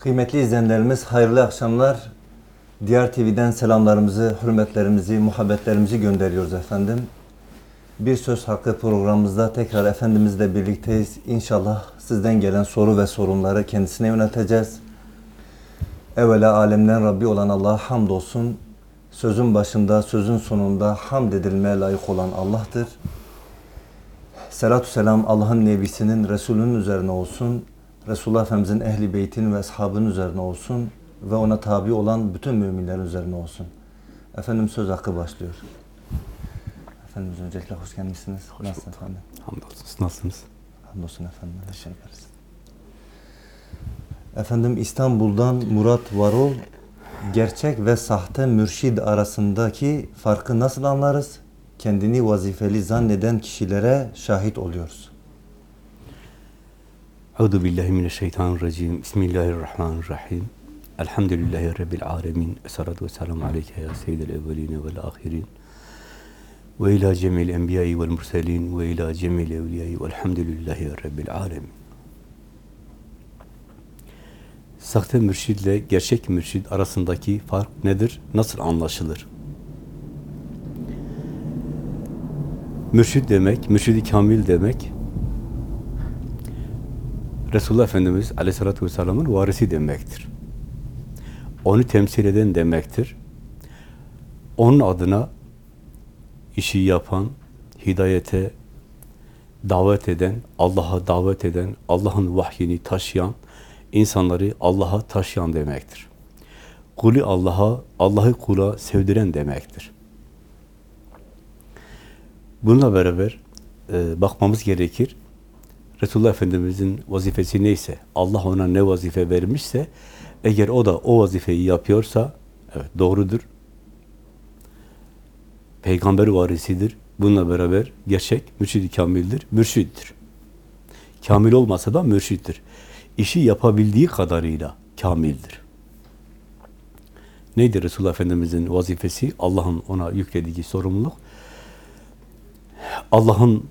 Kıymetli izleyenlerimiz hayırlı akşamlar. Diğer TV'den selamlarımızı, hürmetlerimizi, muhabbetlerimizi gönderiyoruz efendim. Bir Söz Hakkı programımızda tekrar Efendimizle birlikteyiz. İnşallah sizden gelen soru ve sorunları kendisine yönelteceğiz. Evvela alemden Rabbi olan Allah'a hamdolsun. Sözün başında, sözün sonunda hamd edilmeye layık olan Allah'tır. Selatü selam Allah'ın Nebisinin, Resulünün üzerine olsun. Resulullah Efendimizin ehli beytinin ve ashabının üzerine olsun. Ve ona tabi olan bütün müminlerin üzerine olsun. Efendim söz hakkı başlıyor. Efendim öncelikle hoş gelmişsiniz. Nasılsınız efendim? Hamdolsun. Nasılsınız? Hamdolsun efendim. Teşekkür ederiz. Efendim İstanbul'dan Murat Varol gerçek ve sahte mürşid arasındaki farkı nasıl anlarız? Kendini vazifeli zanneden kişilere şahit oluyoruz. Euzu billahi mineşşeytanirracim. Bismillahirrahmanirrahim. Elhamdülillahi rabbil alamin. Essalatu vesselamu aleyke ya seyyidel evvelin ve'l ahirin. Ve ila cemil enbiya'i vel murselin ve ila cemil evliya'i ve'lhamdülillahi rabbil alamin. Sahte mürşidle gerçek mürşid arasındaki fark nedir? Nasıl anlaşılır? Mürşid demek, mürşidi kamil demek, Resulullah Efendimiz Aleyhisselatü Vesselam'ın varisi demektir. Onu temsil eden demektir. Onun adına işi yapan, hidayete davet eden, Allah'a davet eden, Allah'ın vahyini taşıyan, insanları Allah'a taşıyan demektir. Kulü Allah'a, Allah'ı kula sevdiren demektir. Bununla beraber e, bakmamız gerekir. Resulullah Efendimiz'in vazifesi neyse, Allah ona ne vazife vermişse, eğer o da o vazifeyi yapıyorsa, evet doğrudur. Peygamber varisidir. Bununla beraber gerçek mürşid-i kamildir, mürşiddir. Kamil olmasa da mürşiddir. İşi yapabildiği kadarıyla kamildir. Neydi Resulullah Efendimiz'in vazifesi? Allah'ın ona yüklediği sorumluluk. Allah'ın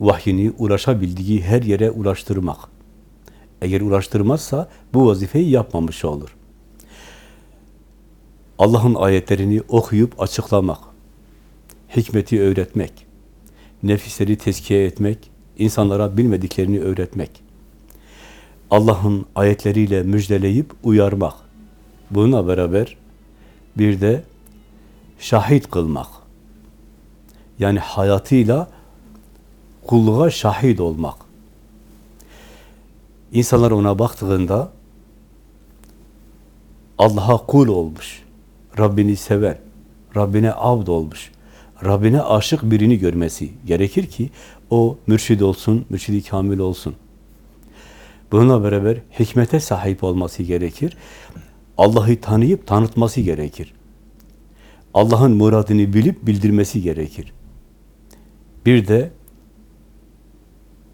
vahyini ulaşabildiği her yere ulaştırmak. Eğer ulaştırmazsa bu vazifeyi yapmamış olur. Allah'ın ayetlerini okuyup açıklamak, hikmeti öğretmek, nefisleri tezkiye etmek, insanlara bilmediklerini öğretmek, Allah'ın ayetleriyle müjdeleyip uyarmak, bununla beraber bir de şahit kılmak, yani hayatıyla kulluğa şahit olmak. İnsanlar ona baktığında Allah'a kul olmuş, Rabbini seven, Rabbine abd olmuş, Rabbine aşık birini görmesi gerekir ki o mürşid olsun, mürşidi kamil olsun. Bununla beraber hikmete sahip olması gerekir. Allah'ı tanıyıp tanıtması gerekir. Allah'ın muradını bilip bildirmesi gerekir. Bir de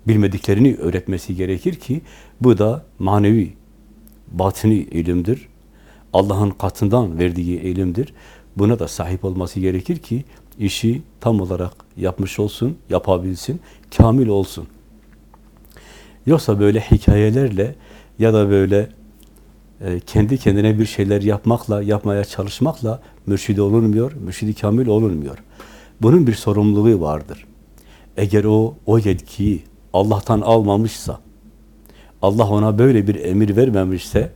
bilmediklerini öğretmesi gerekir ki bu da manevi, batini ilimdir. Allah'ın katından verdiği ilimdir. Buna da sahip olması gerekir ki işi tam olarak yapmış olsun, yapabilsin, kamil olsun. Yoksa böyle hikayelerle ya da böyle e, kendi kendine bir şeyler yapmakla, yapmaya çalışmakla mürşidi olunmuyor, mürşidi kamil olunmuyor. Bunun bir sorumluluğu vardır. Eğer o, o yetkiyi Allah'tan almamışsa, Allah ona böyle bir emir vermemişse,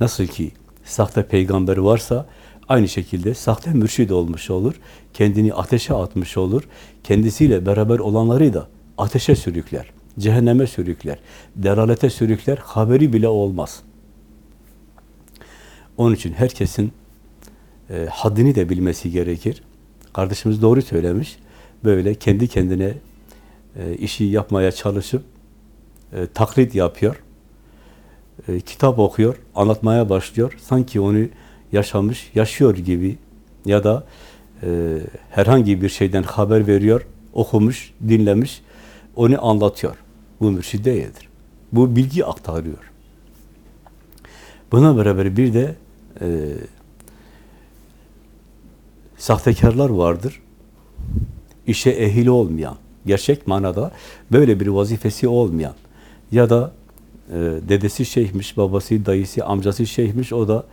nasıl ki sahte peygamber varsa, aynı şekilde sahte mürşid olmuş olur, kendini ateşe atmış olur, kendisiyle beraber olanları da ateşe sürükler, cehenneme sürükler, delalete sürükler, haberi bile olmaz. Onun için herkesin e, haddini de bilmesi gerekir. Kardeşimiz doğru söylemiş. Böyle kendi kendine e, işi yapmaya çalışıp e, taklit yapıyor. E, kitap okuyor, anlatmaya başlıyor. Sanki onu yaşamış, yaşıyor gibi ya da e, herhangi bir şeyden haber veriyor, okumuş, dinlemiş, onu anlatıyor. Bu mürşid değildir. Bu bilgi aktarıyor. Buna beraber bir de e, sahtekarlar vardır. İşe ehil olmayan, gerçek manada böyle bir vazifesi olmayan ya da e, dedesi şeyhmiş, babası, dayısı, amcası şeyhmiş. O da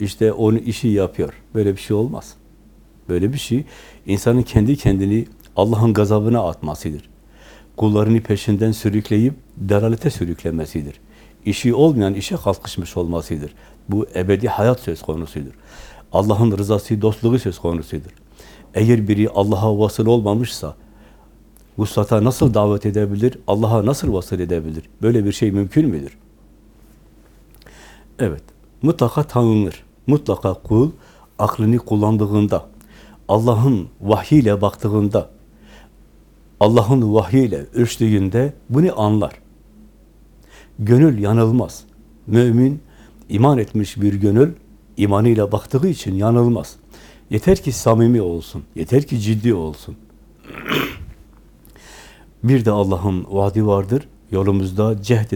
işte onun işi yapıyor. Böyle bir şey olmaz. Böyle bir şey insanın kendi kendini Allah'ın gazabına atmasıdır. Kullarını peşinden sürükleyip delalete sürüklemesidir. İşi olmayan işe kalkışmış olmasıdır. Bu ebedi hayat söz konusudur. Allah'ın rızası, dostluğu söz konusudur. Eğer biri Allah'a vasıl olmamışsa, vuslata nasıl davet edebilir, Allah'a nasıl vasıl edebilir? Böyle bir şey mümkün müdür? Evet, mutlaka tanınır. Mutlaka kul aklını kullandığında, Allah'ın vahyiyle baktığında, Allah'ın vahyiyle ölçtüğünde bunu anlar. Gönül yanılmaz. Mümin, iman etmiş bir gönül, imanıyla baktığı için yanılmaz. Yeter ki samimi olsun, yeter ki ciddi olsun. bir de Allah'ın vaadi vardır, yolumuzda cehd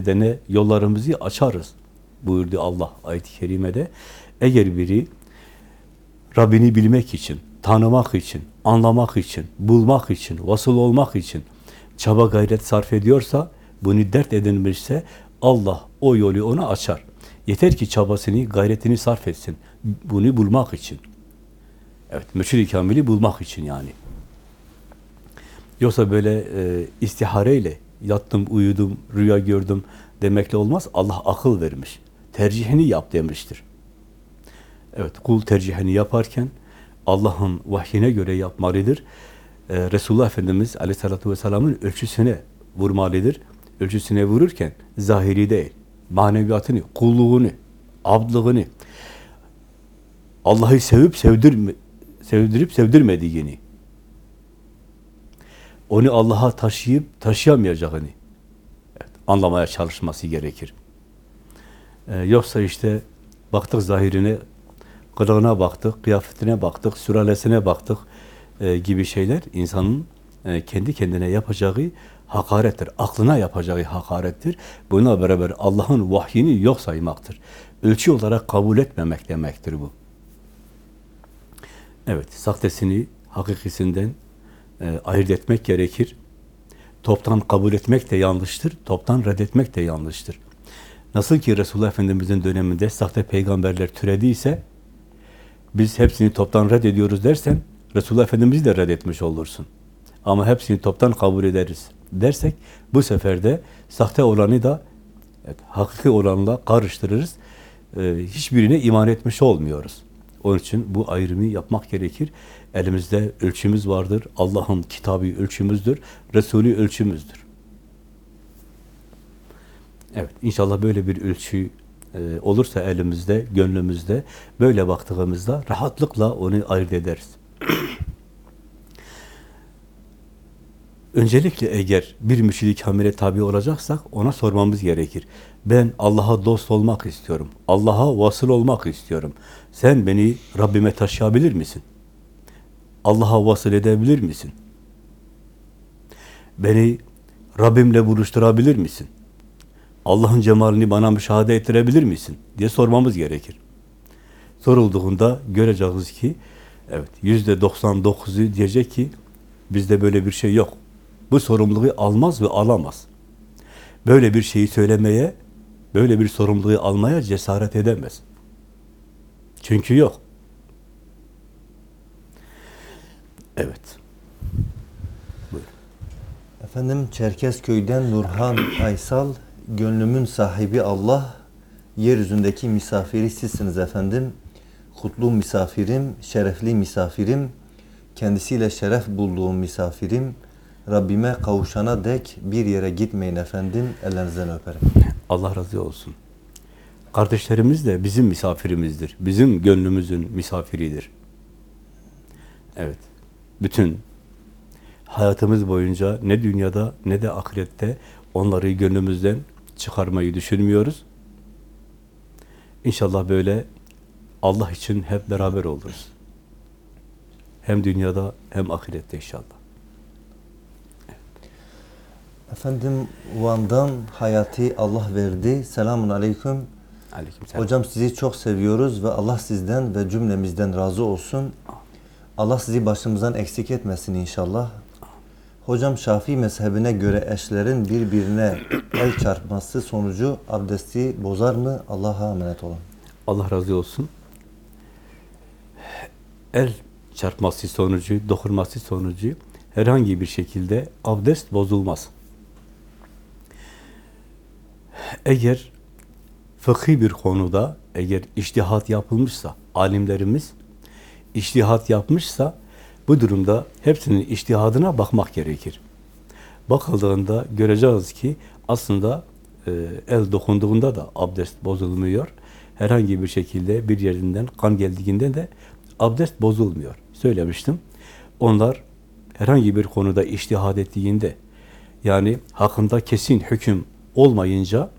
yollarımızı açarız buyurdu Allah ayet-i kerimede. Eğer biri Rabbini bilmek için, tanımak için, anlamak için, bulmak için, vasıl olmak için çaba gayret sarf ediyorsa, bunu dert edinmişse Allah o yolu ona açar. Yeter ki çabasını, gayretini sarf etsin. Bunu bulmak için. Evet, mürşid-i kamili bulmak için yani. Yoksa böyle e, istihareyle yattım, uyudum, rüya gördüm demekle olmaz. Allah akıl vermiş. Tercihini yap demiştir. Evet, kul tercihini yaparken Allah'ın vahyine göre yapmalıdır. Ee, Resulullah Efendimiz Aleyhisselatü Vesselam'ın ölçüsüne vurmalıdır. Ölçüsüne vururken zahiri değil, maneviyatını, kulluğunu, abdlığını, Allah'ı sevip sevdirme, sevdirip sevdirmediğini, onu Allah'a taşıyıp taşıyamayacağını evet, anlamaya çalışması gerekir. Ee, yoksa işte baktık zahirine, kılığına baktık, kıyafetine baktık, sülalesine baktık e, gibi şeyler insanın e, kendi kendine yapacağı hakarettir. Aklına yapacağı hakarettir. Buna beraber Allah'ın vahyini yok saymaktır. Ölçü olarak kabul etmemek demektir bu. Evet, sahtesini hakikisinden e, ayırt etmek gerekir. Toptan kabul etmek de yanlıştır, toptan reddetmek de yanlıştır. Nasıl ki Resulullah Efendimiz'in döneminde sahte peygamberler türediyse, biz hepsini toptan reddediyoruz dersen, Resulullah Efendimiz'i de reddetmiş olursun. Ama hepsini toptan kabul ederiz dersek, bu sefer de sahte olanı da hakiki olanla karıştırırız. Ee, hiçbirine iman etmiş olmuyoruz. Onun için bu ayrımı yapmak gerekir. Elimizde ölçümüz vardır. Allah'ın kitabı ölçümüzdür. Resulü ölçümüzdür. Evet, inşallah böyle bir ölçü e, olursa elimizde, gönlümüzde, böyle baktığımızda rahatlıkla onu ayırt ederiz. Öncelikle eğer bir mürşid-i kamile tabi olacaksak ona sormamız gerekir. Ben Allah'a dost olmak istiyorum. Allah'a vasıl olmak istiyorum. Sen beni Rabbime taşıyabilir misin? Allah'a vasıl edebilir misin? Beni Rabbimle buluşturabilir misin? Allah'ın cemalini bana müşahede ettirebilir misin? diye sormamız gerekir. Sorulduğunda göreceğiz ki evet yüzde 99'u diyecek ki bizde böyle bir şey yok. Bu sorumluluğu almaz ve alamaz. Böyle bir şeyi söylemeye, böyle bir sorumluluğu almaya cesaret edemez. Çünkü yok. Evet. Buyurun. Efendim Çerkezköy'den Nurhan Aysal, gönlümün sahibi Allah, yeryüzündeki misafiri sizsiniz efendim. Kutlu misafirim, şerefli misafirim, kendisiyle şeref bulduğum misafirim. Rabbime kavuşana dek bir yere gitmeyin efendim, ellerinizden öperim. Allah razı olsun. Kardeşlerimiz de bizim misafirimizdir. Bizim gönlümüzün misafiridir. Evet. Bütün hayatımız boyunca ne dünyada ne de ahirette onları gönlümüzden çıkarmayı düşünmüyoruz. İnşallah böyle Allah için hep beraber oluruz. Hem dünyada hem ahirette inşallah. Efendim Van'dan Hayati Allah verdi. Selamun aleyküm. Aleykümselam. Hocam sizi çok seviyoruz ve Allah sizden ve cümlemizden razı olsun. Allah sizi başımızdan eksik etmesin inşallah. Hocam Şafii mezhebine göre eşlerin birbirine el çarpması sonucu abdesti bozar mı? Allah'a emanet olun. Allah razı olsun. El çarpması sonucu, dokunması sonucu herhangi bir şekilde abdest bozulmaz. Eğer fıkhi bir konuda eğer iştihat yapılmışsa, alimlerimiz iştihat yapmışsa bu durumda hepsinin iştihadına bakmak gerekir. Bakıldığında göreceğiz ki aslında e, el dokunduğunda da abdest bozulmuyor. Herhangi bir şekilde bir yerinden kan geldiğinde de abdest bozulmuyor. Söylemiştim. Onlar herhangi bir konuda iştihad ettiğinde yani hakkında kesin hüküm olmayınca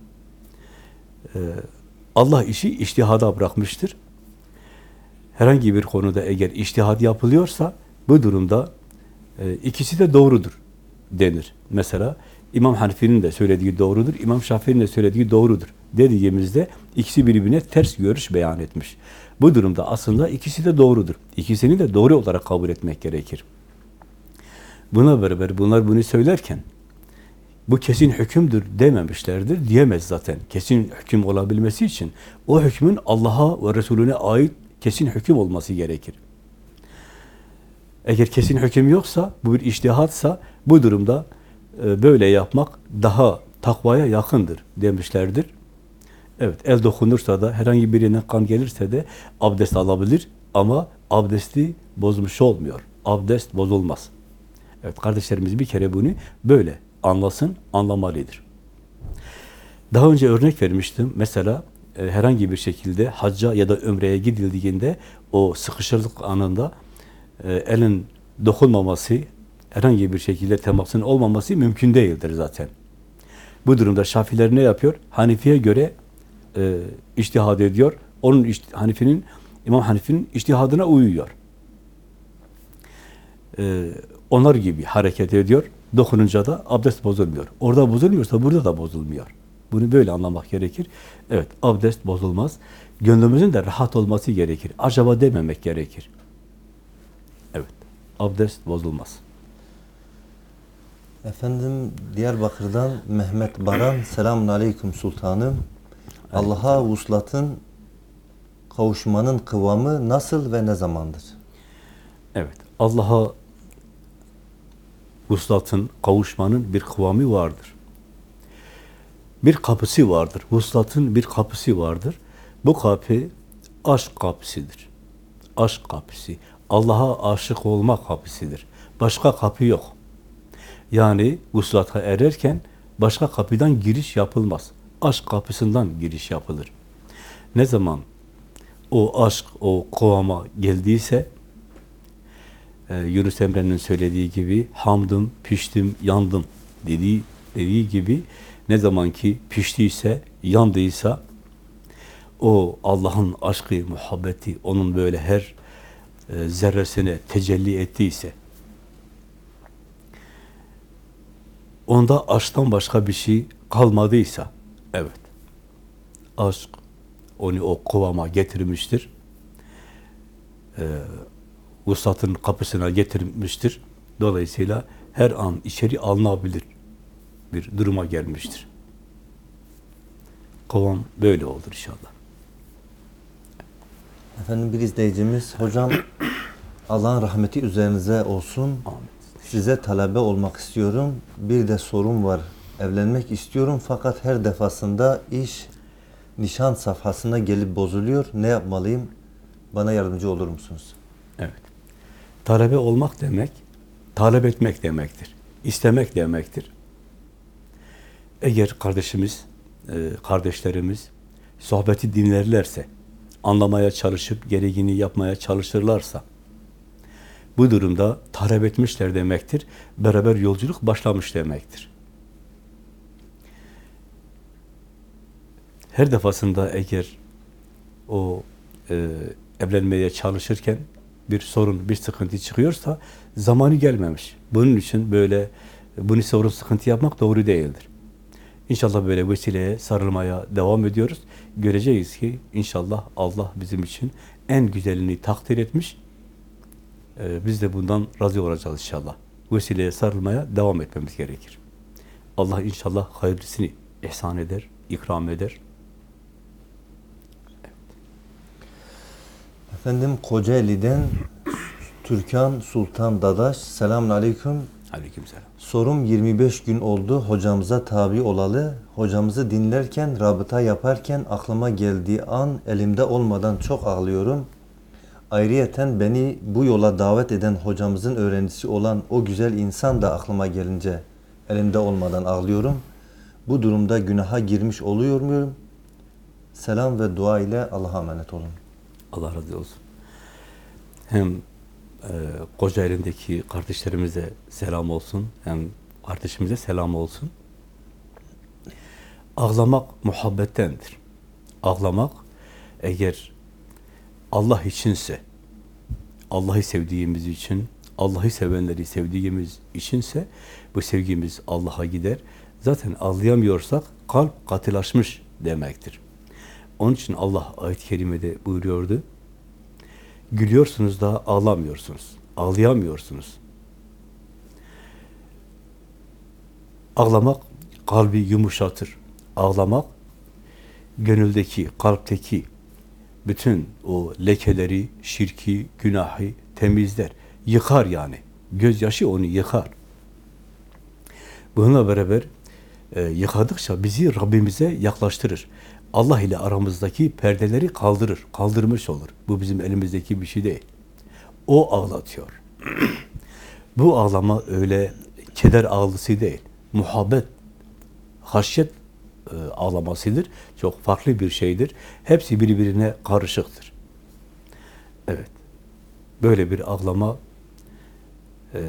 e, Allah işi iştihada bırakmıştır. Herhangi bir konuda eğer iştihad yapılıyorsa bu durumda e, ikisi de doğrudur denir. Mesela İmam Hanifi'nin de söylediği doğrudur, İmam Şafii'nin de söylediği doğrudur dediğimizde ikisi birbirine ters görüş beyan etmiş. Bu durumda aslında ikisi de doğrudur. İkisini de doğru olarak kabul etmek gerekir. Buna beraber bunlar bunu söylerken bu kesin hükümdür dememişlerdir, diyemez zaten. Kesin hüküm olabilmesi için o hükmün Allah'a ve Resulüne ait kesin hüküm olması gerekir. Eğer kesin hüküm yoksa, bu bir iştihatsa bu durumda e, böyle yapmak daha takvaya yakındır demişlerdir. Evet, el dokunursa da herhangi birine kan gelirse de abdest alabilir ama abdesti bozmuş olmuyor. Abdest bozulmaz. Evet, kardeşlerimiz bir kere bunu böyle anlasın, anlamalıdır. Daha önce örnek vermiştim. Mesela herhangi bir şekilde hacca ya da ömreye gidildiğinde o sıkışırlık anında e, elin dokunmaması, herhangi bir şekilde temasın olmaması mümkün değildir zaten. Bu durumda Şafiler ne yapıyor? Hanifi'ye göre e, iştihad ediyor. Onun işt- Hanifi'nin İmam Hanifi'nin iştihadına uyuyor. E, onlar gibi hareket ediyor. Dokununca da abdest bozulmuyor. Orada bozulmuyorsa burada da bozulmuyor. Bunu böyle anlamak gerekir. Evet, abdest bozulmaz. Gönlümüzün de rahat olması gerekir. Acaba dememek gerekir. Evet, abdest bozulmaz. Efendim Diyarbakır'dan Mehmet Baran. Selamun Aleyküm Sultanım. Allah'a vuslatın kavuşmanın kıvamı nasıl ve ne zamandır? Evet, Allah'a vuslatın, kavuşmanın bir kıvamı vardır. Bir kapısı vardır. Vuslatın bir kapısı vardır. Bu kapı aşk kapısıdır. Aşk kapısı. Allah'a aşık olma kapısıdır. Başka kapı yok. Yani vuslata ererken başka kapıdan giriş yapılmaz. Aşk kapısından giriş yapılır. Ne zaman o aşk, o kıvama geldiyse e, Yunus Emre'nin söylediği gibi hamdım, piştim, yandım dediği, dediği gibi ne zaman ki piştiyse, yandıysa o Allah'ın aşkı, muhabbeti onun böyle her e, zerresine tecelli ettiyse onda aşktan başka bir şey kalmadıysa evet aşk onu o kıvama getirmiştir. Ee, vuslatın kapısına getirmiştir. Dolayısıyla her an içeri alınabilir bir duruma gelmiştir. Kıvam böyle olur inşallah. Efendim bir izleyicimiz, hocam Allah'ın rahmeti üzerinize olsun. Amin. Size talebe olmak istiyorum. Bir de sorun var. Evlenmek istiyorum fakat her defasında iş nişan safhasına gelip bozuluyor. Ne yapmalıyım? Bana yardımcı olur musunuz? Evet. Talebe olmak demek, talep etmek demektir. İstemek demektir. Eğer kardeşimiz, e, kardeşlerimiz sohbeti dinlerlerse, anlamaya çalışıp gereğini yapmaya çalışırlarsa, bu durumda talep etmişler demektir. Beraber yolculuk başlamış demektir. Her defasında eğer o e, evlenmeye çalışırken bir sorun, bir sıkıntı çıkıyorsa zamanı gelmemiş. Bunun için böyle bunu sorun sıkıntı yapmak doğru değildir. İnşallah böyle vesileye sarılmaya devam ediyoruz. Göreceğiz ki inşallah Allah bizim için en güzelini takdir etmiş. Ee, biz de bundan razı olacağız inşallah. vesileye sarılmaya devam etmemiz gerekir. Allah inşallah hayırlısını ihsan eder, ikram eder. Efendim Kocaeli'den Türkan Sultan Dadaş. Selamun Aleyküm. Aleykümselam. Sorum 25 gün oldu hocamıza tabi olalı. Hocamızı dinlerken, rabıta yaparken aklıma geldiği an elimde olmadan çok ağlıyorum. Ayrıyeten beni bu yola davet eden hocamızın öğrencisi olan o güzel insan da aklıma gelince elimde olmadan ağlıyorum. Bu durumda günaha girmiş oluyor muyum? Selam ve dua ile Allah'a emanet olun. Allah razı olsun. Hem e, Kocaeli'ndeki kardeşlerimize selam olsun, hem kardeşimize selam olsun. Ağlamak muhabbettendir. Ağlamak eğer Allah içinse, Allah'ı sevdiğimiz için, Allah'ı sevenleri sevdiğimiz içinse bu sevgimiz Allah'a gider. Zaten ağlayamıyorsak kalp katılaşmış demektir. Onun için Allah ayet-i kerimede buyuruyordu. Gülüyorsunuz da ağlamıyorsunuz. Ağlayamıyorsunuz. Ağlamak kalbi yumuşatır. Ağlamak gönüldeki, kalpteki bütün o lekeleri, şirki, günahı temizler. Yıkar yani. Gözyaşı onu yıkar. Bununla beraber e, yıkadıkça bizi Rabbimize yaklaştırır. Allah ile aramızdaki perdeleri kaldırır, kaldırmış olur. Bu bizim elimizdeki bir şey değil. O ağlatıyor. Bu ağlama öyle keder ağlısı değil. Muhabbet, haşyet e, ağlamasıdır. Çok farklı bir şeydir. Hepsi birbirine karışıktır. Evet. Böyle bir ağlama e,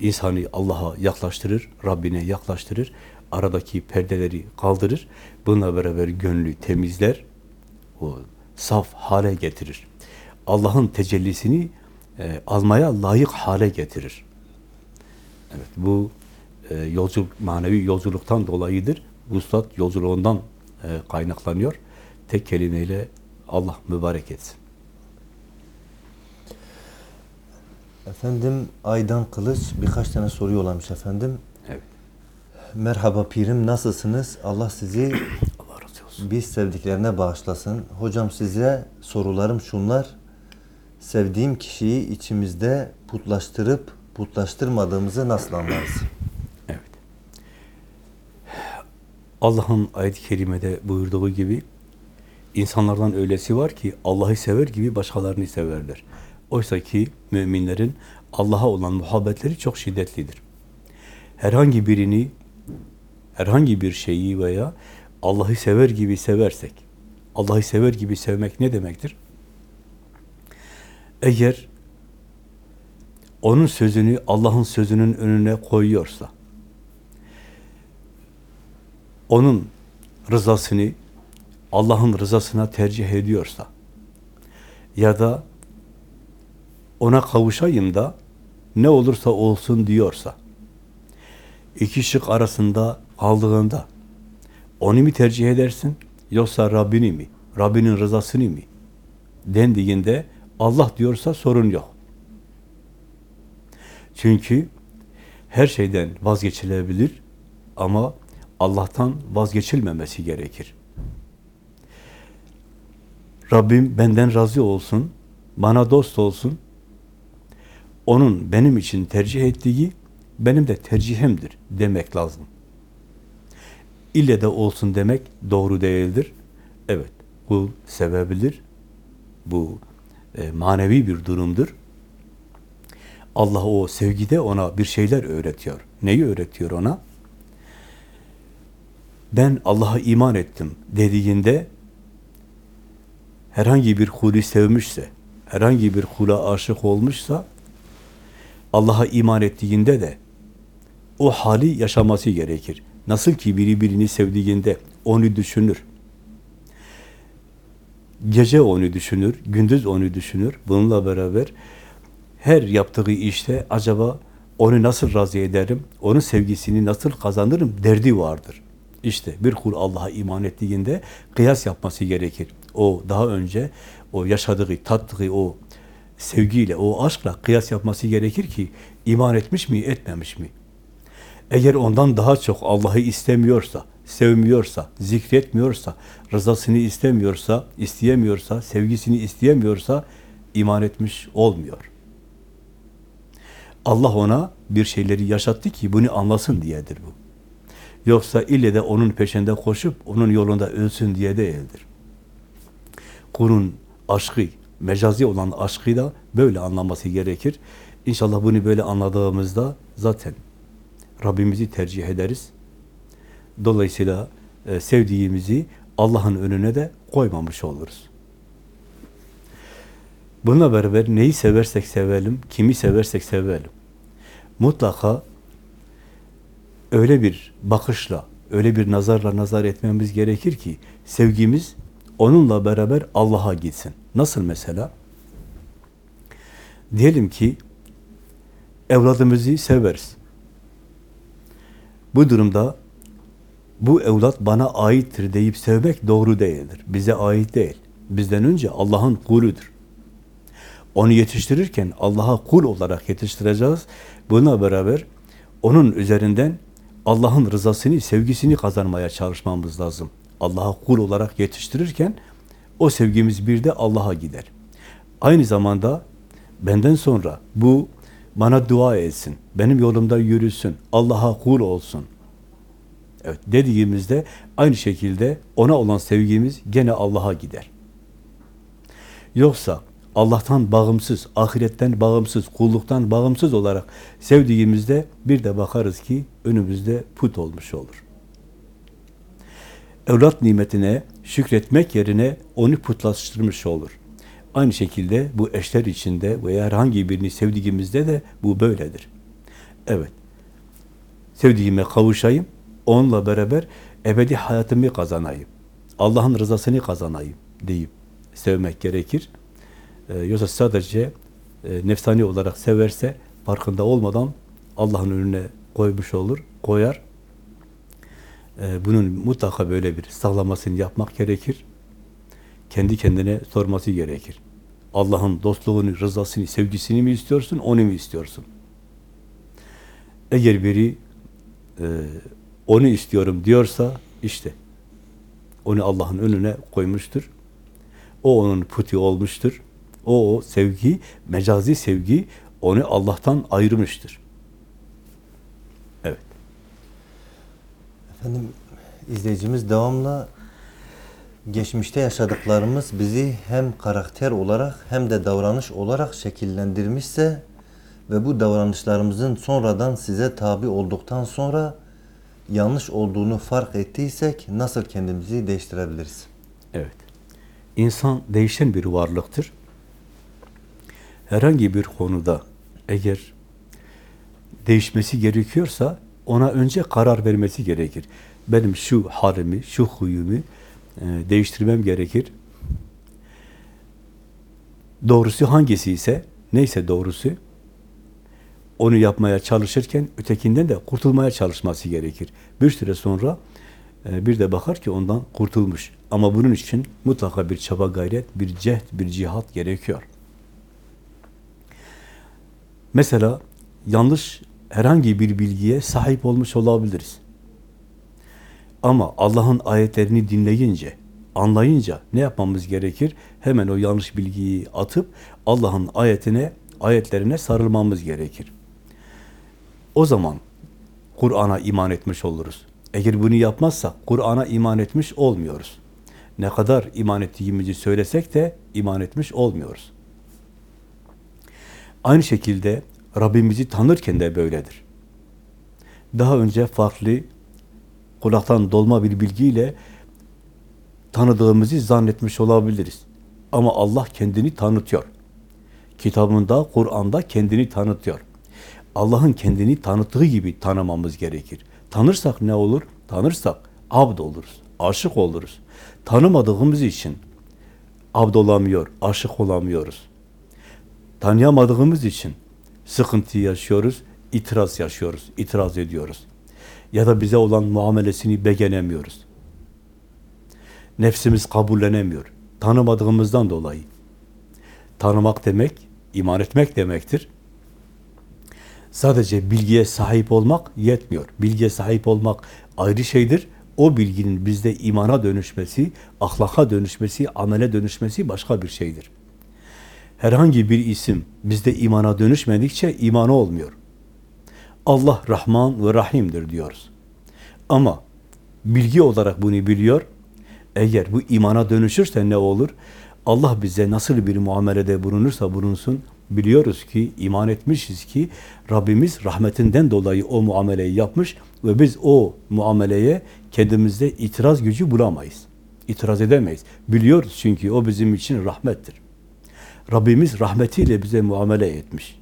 insanı Allah'a yaklaştırır, Rabbine yaklaştırır, aradaki perdeleri kaldırır, bununla beraber gönlü temizler, o saf hale getirir. Allah'ın tecellisini e, almaya layık hale getirir. Evet, bu e, yolculuk, manevi yolculuktan dolayıdır. Vuslat yolculuğundan e, kaynaklanıyor. Tek kelimeyle Allah mübarek etsin. Efendim Aydan Kılıç birkaç tane soru yollamış efendim. Merhaba pirim nasılsınız? Allah sizi Allah razı olsun. biz sevdiklerine bağışlasın. Hocam size sorularım şunlar. Sevdiğim kişiyi içimizde putlaştırıp putlaştırmadığımızı nasıl anlarız? Evet. Allah'ın ayet-i kerimede buyurduğu gibi insanlardan öylesi var ki Allah'ı sever gibi başkalarını severler. Oysa ki müminlerin Allah'a olan muhabbetleri çok şiddetlidir. Herhangi birini, herhangi bir şeyi veya Allah'ı sever gibi seversek, Allah'ı sever gibi sevmek ne demektir? Eğer onun sözünü Allah'ın sözünün önüne koyuyorsa, onun rızasını Allah'ın rızasına tercih ediyorsa ya da ona kavuşayım da ne olursa olsun diyorsa iki şık arasında kaldığında onu mu tercih edersin yoksa Rabbini mi? Rabbinin rızasını mı? Dendiğinde Allah diyorsa sorun yok. Çünkü her şeyden vazgeçilebilir ama Allah'tan vazgeçilmemesi gerekir. Rabbim benden razı olsun, bana dost olsun. Onun benim için tercih ettiği benim de tercihimdir demek lazım. İlle de olsun demek doğru değildir. Evet, kul sevebilir. Bu e, manevi bir durumdur. Allah o sevgide ona bir şeyler öğretiyor. Neyi öğretiyor ona? Ben Allah'a iman ettim dediğinde herhangi bir kulü sevmişse, herhangi bir kula aşık olmuşsa Allah'a iman ettiğinde de o hali yaşaması gerekir. Nasıl ki biri birini sevdiğinde onu düşünür. Gece onu düşünür, gündüz onu düşünür. Bununla beraber her yaptığı işte acaba onu nasıl razı ederim, onun sevgisini nasıl kazanırım derdi vardır. İşte bir kul Allah'a iman ettiğinde kıyas yapması gerekir. O daha önce o yaşadığı, tattığı o sevgiyle, o aşkla kıyas yapması gerekir ki iman etmiş mi, etmemiş mi? Eğer ondan daha çok Allah'ı istemiyorsa, sevmiyorsa, zikretmiyorsa, rızasını istemiyorsa, isteyemiyorsa, sevgisini isteyemiyorsa iman etmiş olmuyor. Allah ona bir şeyleri yaşattı ki bunu anlasın diyedir bu. Yoksa ille de onun peşinde koşup onun yolunda ölsün diye değildir. Kulun aşkı, mecazi olan aşkı da böyle anlaması gerekir. İnşallah bunu böyle anladığımızda zaten Rabbimizi tercih ederiz. Dolayısıyla e, sevdiğimizi Allah'ın önüne de koymamış oluruz. Bununla beraber neyi seversek sevelim, kimi seversek sevelim. Mutlaka öyle bir bakışla, öyle bir nazarla nazar etmemiz gerekir ki sevgimiz onunla beraber Allah'a gitsin. Nasıl mesela? Diyelim ki evladımızı severiz. Bu durumda bu evlat bana aittir deyip sevmek doğru değildir. Bize ait değil. Bizden önce Allah'ın kuludur. Onu yetiştirirken Allah'a kul olarak yetiştireceğiz. Buna beraber onun üzerinden Allah'ın rızasını, sevgisini kazanmaya çalışmamız lazım. Allah'a kul olarak yetiştirirken o sevgimiz bir de Allah'a gider. Aynı zamanda benden sonra bu bana dua etsin, benim yolumda yürüsün, Allah'a kul olsun. Evet dediğimizde aynı şekilde ona olan sevgimiz gene Allah'a gider. Yoksa Allah'tan bağımsız, ahiretten bağımsız, kulluktan bağımsız olarak sevdiğimizde bir de bakarız ki önümüzde put olmuş olur. Evlat nimetine şükretmek yerine onu putlaştırmış olur. Aynı şekilde bu eşler içinde veya herhangi birini sevdiğimizde de bu böyledir. Evet, sevdiğime kavuşayım, onunla beraber ebedi hayatımı kazanayım. Allah'ın rızasını kazanayım deyip sevmek gerekir. Ee, yoksa sadece e, nefsani olarak severse farkında olmadan Allah'ın önüne koymuş olur, koyar. Ee, bunun mutlaka böyle bir sağlamasını yapmak gerekir. Kendi kendine sorması gerekir. Allah'ın dostluğunu, rızasını, sevgisini mi istiyorsun, onu mu istiyorsun? Eğer biri e, onu istiyorum diyorsa işte onu Allah'ın önüne koymuştur. O onun puti olmuştur. O, o sevgi, mecazi sevgi onu Allah'tan ayırmıştır. Evet. Efendim izleyicimiz devamlı geçmişte yaşadıklarımız bizi hem karakter olarak hem de davranış olarak şekillendirmişse ve bu davranışlarımızın sonradan size tabi olduktan sonra yanlış olduğunu fark ettiysek nasıl kendimizi değiştirebiliriz? Evet. İnsan değişen bir varlıktır. Herhangi bir konuda eğer değişmesi gerekiyorsa ona önce karar vermesi gerekir. Benim şu halimi, şu huyumu e, değiştirmem gerekir. Doğrusu hangisi ise, neyse doğrusu, onu yapmaya çalışırken ötekinden de kurtulmaya çalışması gerekir. Bir süre sonra e, bir de bakar ki ondan kurtulmuş. Ama bunun için mutlaka bir çaba gayret, bir cehd, bir cihat gerekiyor. Mesela yanlış herhangi bir bilgiye sahip olmuş olabiliriz. Ama Allah'ın ayetlerini dinleyince, anlayınca ne yapmamız gerekir? Hemen o yanlış bilgiyi atıp Allah'ın ayetine, ayetlerine sarılmamız gerekir. O zaman Kur'an'a iman etmiş oluruz. Eğer bunu yapmazsak Kur'an'a iman etmiş olmuyoruz. Ne kadar iman ettiğimizi söylesek de iman etmiş olmuyoruz. Aynı şekilde Rabbimizi tanırken de böyledir. Daha önce farklı kulaktan dolma bir bilgiyle tanıdığımızı zannetmiş olabiliriz. Ama Allah kendini tanıtıyor. Kitabında, Kur'an'da kendini tanıtıyor. Allah'ın kendini tanıttığı gibi tanımamız gerekir. Tanırsak ne olur? Tanırsak abd oluruz, aşık oluruz. Tanımadığımız için abd olamıyor, aşık olamıyoruz. Tanıyamadığımız için sıkıntı yaşıyoruz, itiraz yaşıyoruz, itiraz ediyoruz. Ya da bize olan muamelesini beğenemiyoruz. Nefsimiz kabullenemiyor. Tanımadığımızdan dolayı. Tanımak demek, iman etmek demektir. Sadece bilgiye sahip olmak yetmiyor. Bilgiye sahip olmak ayrı şeydir. O bilginin bizde imana dönüşmesi, ahlaka dönüşmesi, amele dönüşmesi başka bir şeydir. Herhangi bir isim bizde imana dönüşmedikçe imanı olmuyor. Allah Rahman ve Rahim'dir diyoruz. Ama bilgi olarak bunu biliyor. Eğer bu imana dönüşürse ne olur? Allah bize nasıl bir muamelede bulunursa bulunsun, biliyoruz ki, iman etmişiz ki Rabbimiz rahmetinden dolayı o muameleyi yapmış ve biz o muameleye kendimizde itiraz gücü bulamayız. İtiraz edemeyiz. Biliyoruz çünkü o bizim için rahmettir. Rabbimiz rahmetiyle bize muamele etmiş.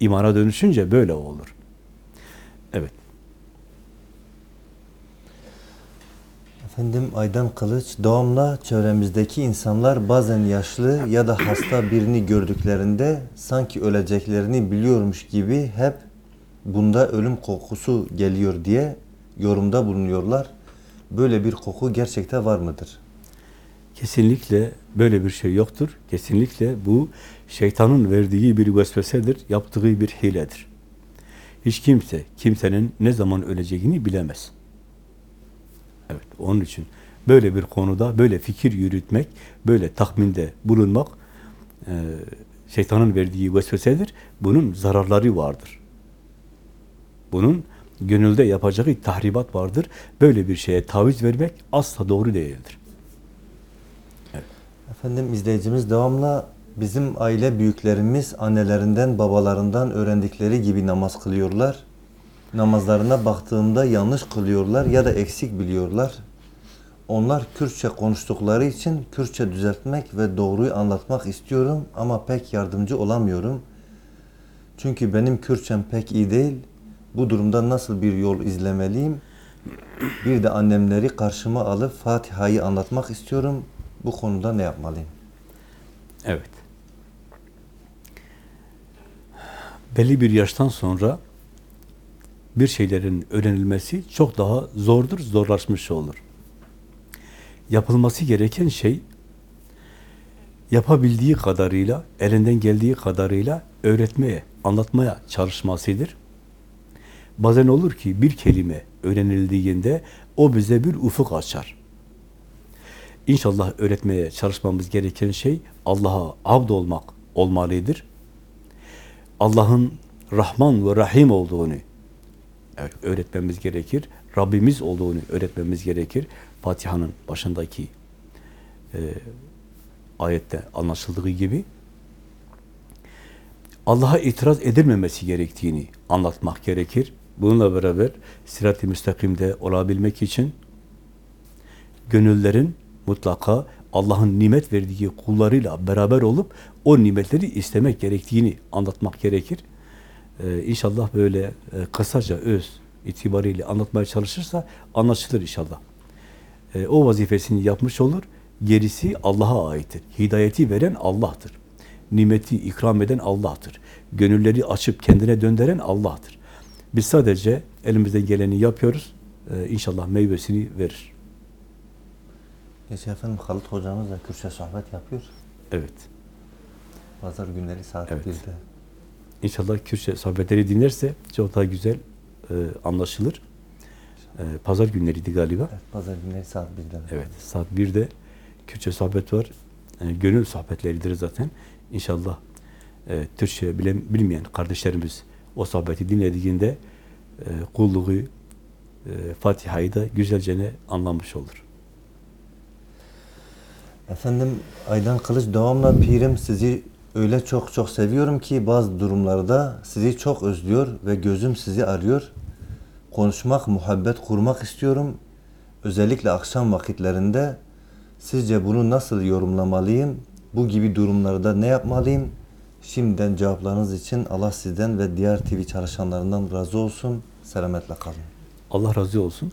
İmana dönüşünce böyle olur. Evet. Efendim Aydan Kılıç, doğumla çevremizdeki insanlar bazen yaşlı ya da hasta birini gördüklerinde sanki öleceklerini biliyormuş gibi hep bunda ölüm kokusu geliyor diye yorumda bulunuyorlar. Böyle bir koku gerçekte var mıdır? Kesinlikle böyle bir şey yoktur. Kesinlikle bu şeytanın verdiği bir vesvesedir, yaptığı bir hiledir. Hiç kimse, kimsenin ne zaman öleceğini bilemez. Evet, onun için böyle bir konuda böyle fikir yürütmek, böyle tahminde bulunmak e, şeytanın verdiği vesvesedir. Bunun zararları vardır. Bunun gönülde yapacağı tahribat vardır. Böyle bir şeye taviz vermek asla doğru değildir. Efendim izleyicimiz devamla bizim aile büyüklerimiz annelerinden babalarından öğrendikleri gibi namaz kılıyorlar. Namazlarına baktığımda yanlış kılıyorlar ya da eksik biliyorlar. Onlar Kürtçe konuştukları için Kürtçe düzeltmek ve doğruyu anlatmak istiyorum ama pek yardımcı olamıyorum. Çünkü benim Kürtçem pek iyi değil. Bu durumda nasıl bir yol izlemeliyim? Bir de annemleri karşıma alıp Fatiha'yı anlatmak istiyorum. Bu konuda ne yapmalıyım? Evet. Belli bir yaştan sonra bir şeylerin öğrenilmesi çok daha zordur, zorlaşmış olur. Yapılması gereken şey yapabildiği kadarıyla, elinden geldiği kadarıyla öğretmeye, anlatmaya çalışmasıdır. Bazen olur ki bir kelime öğrenildiğinde o bize bir ufuk açar. İnşallah öğretmeye çalışmamız gereken şey Allah'a abd olmak olmalıdır. Allah'ın Rahman ve Rahim olduğunu öğretmemiz gerekir. Rabbimiz olduğunu öğretmemiz gerekir. Fatiha'nın başındaki e, ayette anlaşıldığı gibi Allah'a itiraz edilmemesi gerektiğini anlatmak gerekir. Bununla beraber sirat-i müstakimde olabilmek için gönüllerin mutlaka Allah'ın nimet verdiği kullarıyla beraber olup o nimetleri istemek gerektiğini anlatmak gerekir. Ee, inşallah böyle e, kısaca öz itibariyle anlatmaya çalışırsa anlaşılır inşallah. Ee, o vazifesini yapmış olur. Gerisi Allah'a aittir. Hidayeti veren Allah'tır. Nimeti ikram eden Allah'tır. Gönülleri açıp kendine döndüren Allah'tır. Biz sadece elimizden geleni yapıyoruz. Ee, inşallah meyvesini verir. Geçen efendim Halit hocamız da Kürtçe sohbet yapıyor. Evet. Pazar günleri saat Evet. 1'de. İnşallah Kürtçe sohbetleri dinlerse çok daha güzel e, anlaşılır. E, Pazar günleriydi galiba. Evet, pazar günleri saat 1'de. Evet, saat 1'de Kürtçe sohbet var. E, gönül sohbetleridir zaten. İnşallah e, Türkçe bilen, bilmeyen kardeşlerimiz o sohbeti dinlediğinde e, kulluğu, e, Fatiha'yı da güzelce ne anlamış olur. Efendim Aydan Kılıç devamla pirim sizi öyle çok çok seviyorum ki bazı durumlarda sizi çok özlüyor ve gözüm sizi arıyor. Konuşmak, muhabbet kurmak istiyorum. Özellikle akşam vakitlerinde sizce bunu nasıl yorumlamalıyım? Bu gibi durumlarda ne yapmalıyım? Şimdiden cevaplarınız için Allah sizden ve diğer TV çalışanlarından razı olsun. Selametle kalın. Allah razı olsun.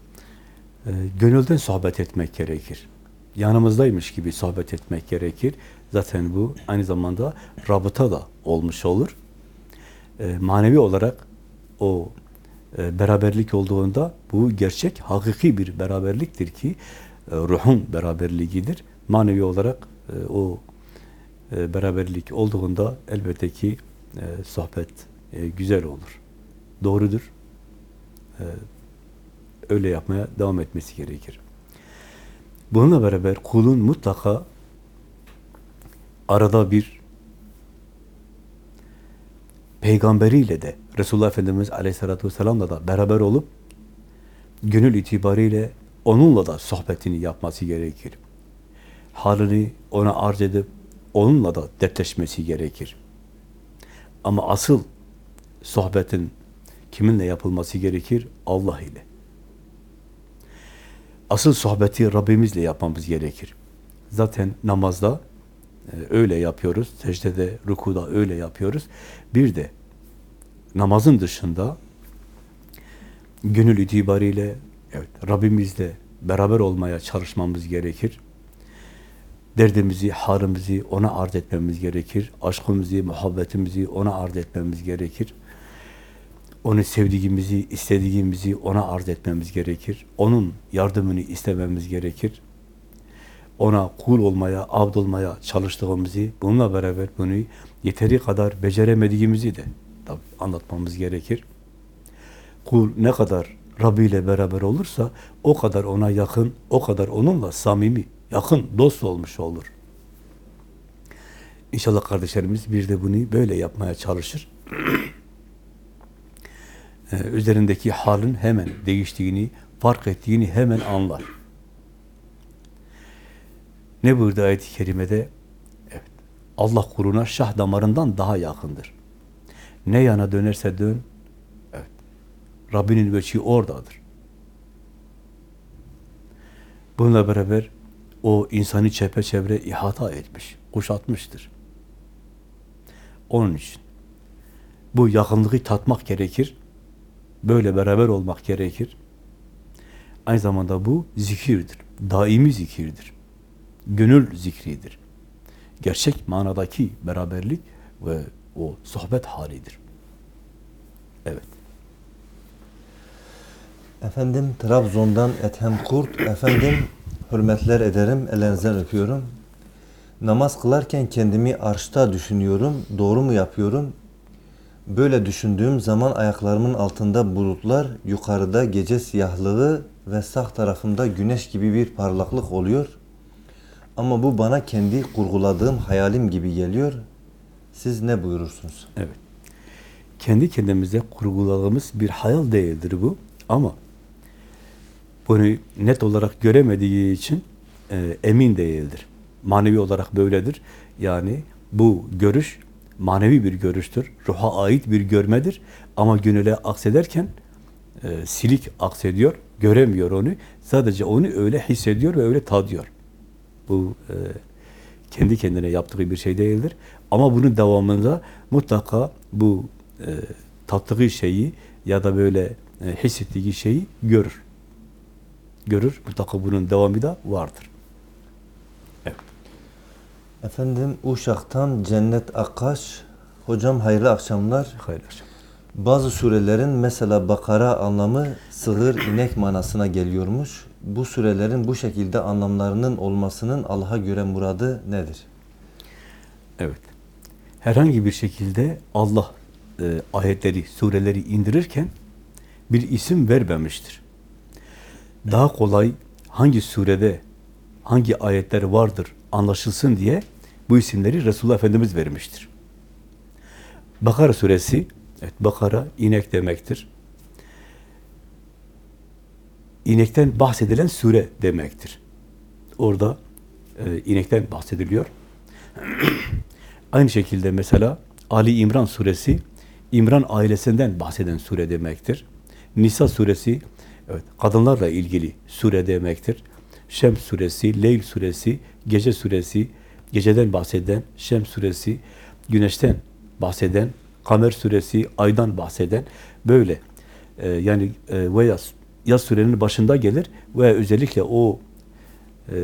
E, gönülden sohbet etmek gerekir. Yanımızdaymış gibi sohbet etmek gerekir. Zaten bu aynı zamanda rabıta da olmuş olur. E, manevi olarak o e, beraberlik olduğunda bu gerçek, hakiki bir beraberliktir ki e, ruhun beraberliğidir. Manevi olarak e, o e, beraberlik olduğunda elbette ki e, sohbet e, güzel olur. Doğrudur. E, öyle yapmaya devam etmesi gerekir. Bununla beraber kulun mutlaka arada bir peygamberiyle de Resulullah Efendimiz Aleyhisselatü Vesselam'la da beraber olup gönül itibariyle onunla da sohbetini yapması gerekir. Halini ona arz edip onunla da dertleşmesi gerekir. Ama asıl sohbetin kiminle yapılması gerekir? Allah ile. Asıl sohbeti Rabbimizle yapmamız gerekir. Zaten namazda öyle yapıyoruz. Secdede, rukuda öyle yapıyoruz. Bir de namazın dışında gönül itibariyle evet, Rabbimizle beraber olmaya çalışmamız gerekir. Derdimizi, halimizi ona arz etmemiz gerekir. Aşkımızı, muhabbetimizi ona arz etmemiz gerekir. Onu sevdiğimizi, istediğimizi ona arz etmemiz gerekir. Onun yardımını istememiz gerekir. Ona kul olmaya, abd olmaya çalıştığımızı, bununla beraber bunu yeteri kadar beceremediğimizi de tabii anlatmamız gerekir. Kul ne kadar Rabbi ile beraber olursa o kadar ona yakın, o kadar onunla samimi, yakın, dost olmuş olur. İnşallah kardeşlerimiz bir de bunu böyle yapmaya çalışır. Ee, üzerindeki halin hemen değiştiğini, fark ettiğini hemen anlar. Ne buyurdu ayet-i kerimede? Evet. Allah kuruna şah damarından daha yakındır. Ne yana dönerse dön, evet. Rabbinin veçhi oradadır. Bununla beraber o insanı çepeçevre ihata etmiş, kuşatmıştır. Onun için bu yakınlığı tatmak gerekir. Böyle beraber olmak gerekir. Aynı zamanda bu zikirdir. Daimi zikirdir. Gönül zikridir. Gerçek manadaki beraberlik ve o sohbet halidir. Evet. Efendim Trabzon'dan Ethem Kurt. Efendim hürmetler ederim. Ellerinizden öpüyorum. Namaz kılarken kendimi arşta düşünüyorum. Doğru mu yapıyorum? Böyle düşündüğüm zaman ayaklarımın altında bulutlar, yukarıda gece siyahlığı ve sağ tarafımda güneş gibi bir parlaklık oluyor. Ama bu bana kendi kurguladığım hayalim gibi geliyor. Siz ne buyurursunuz? Evet. Kendi kendimize kurguladığımız bir hayal değildir bu. Ama bunu net olarak göremediği için e, emin değildir. Manevi olarak böyledir. Yani bu görüş manevi bir görüştür. Ruha ait bir görmedir. Ama gönüle aksederken e, silik aksediyor. Göremiyor onu. Sadece onu öyle hissediyor ve öyle tadıyor. Bu e, kendi kendine yaptığı bir şey değildir. Ama bunun devamında mutlaka bu e, tattığı şeyi ya da böyle e, hissettiği şeyi görür. Görür. Mutlaka bunun devamı da vardır. Evet. Efendim Uşak'tan Cennet Akkaş. Hocam hayırlı akşamlar. Hayırlı akşam. Bazı surelerin mesela Bakara anlamı sığır, inek manasına geliyormuş. Bu surelerin bu şekilde anlamlarının olmasının Allah'a göre muradı nedir? Evet. Herhangi bir şekilde Allah e, ayetleri, sureleri indirirken bir isim vermemiştir. Daha kolay hangi surede hangi ayetler vardır anlaşılsın diye bu isimleri Resulullah Efendimiz vermiştir. Bakara suresi, evet Bakara inek demektir. İnekten bahsedilen sure demektir. Orada e, inekten bahsediliyor. Aynı şekilde mesela Ali İmran suresi İmran ailesinden bahseden sure demektir. Nisa suresi evet kadınlarla ilgili sure demektir. Şems suresi, Leyl suresi, Gece suresi, geceden bahseden Şems suresi, güneşten bahseden Kamer suresi, aydan bahseden böyle e, yani e, veya yaz surenin başında gelir ve özellikle o e,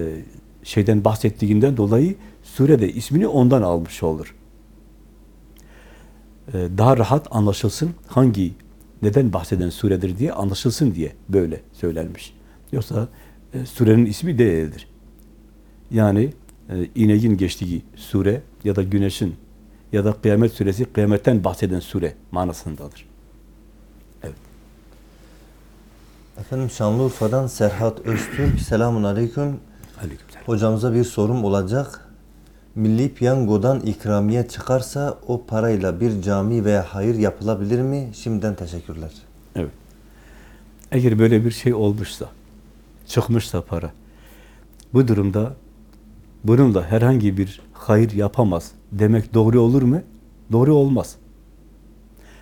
şeyden bahsettiğinden dolayı surede ismini ondan almış olur. E, daha rahat anlaşılsın hangi neden bahseden suredir diye anlaşılsın diye böyle söylenmiş. Yoksa e, surenin ismi değildir. Yani e, ineğin geçtiği sure ya da güneşin ya da kıyamet suresi kıyametten bahseden sure manasındadır. Efendim Şanlıurfa'dan Serhat Öztürk. Selamun Aleyküm. Aleykümselam. Hocamıza bir sorum olacak. Milli piyangodan ikramiye çıkarsa o parayla bir cami veya hayır yapılabilir mi? Şimdiden teşekkürler. Evet. Eğer böyle bir şey olmuşsa, çıkmışsa para, bu durumda bununla herhangi bir hayır yapamaz demek doğru olur mu? Doğru olmaz.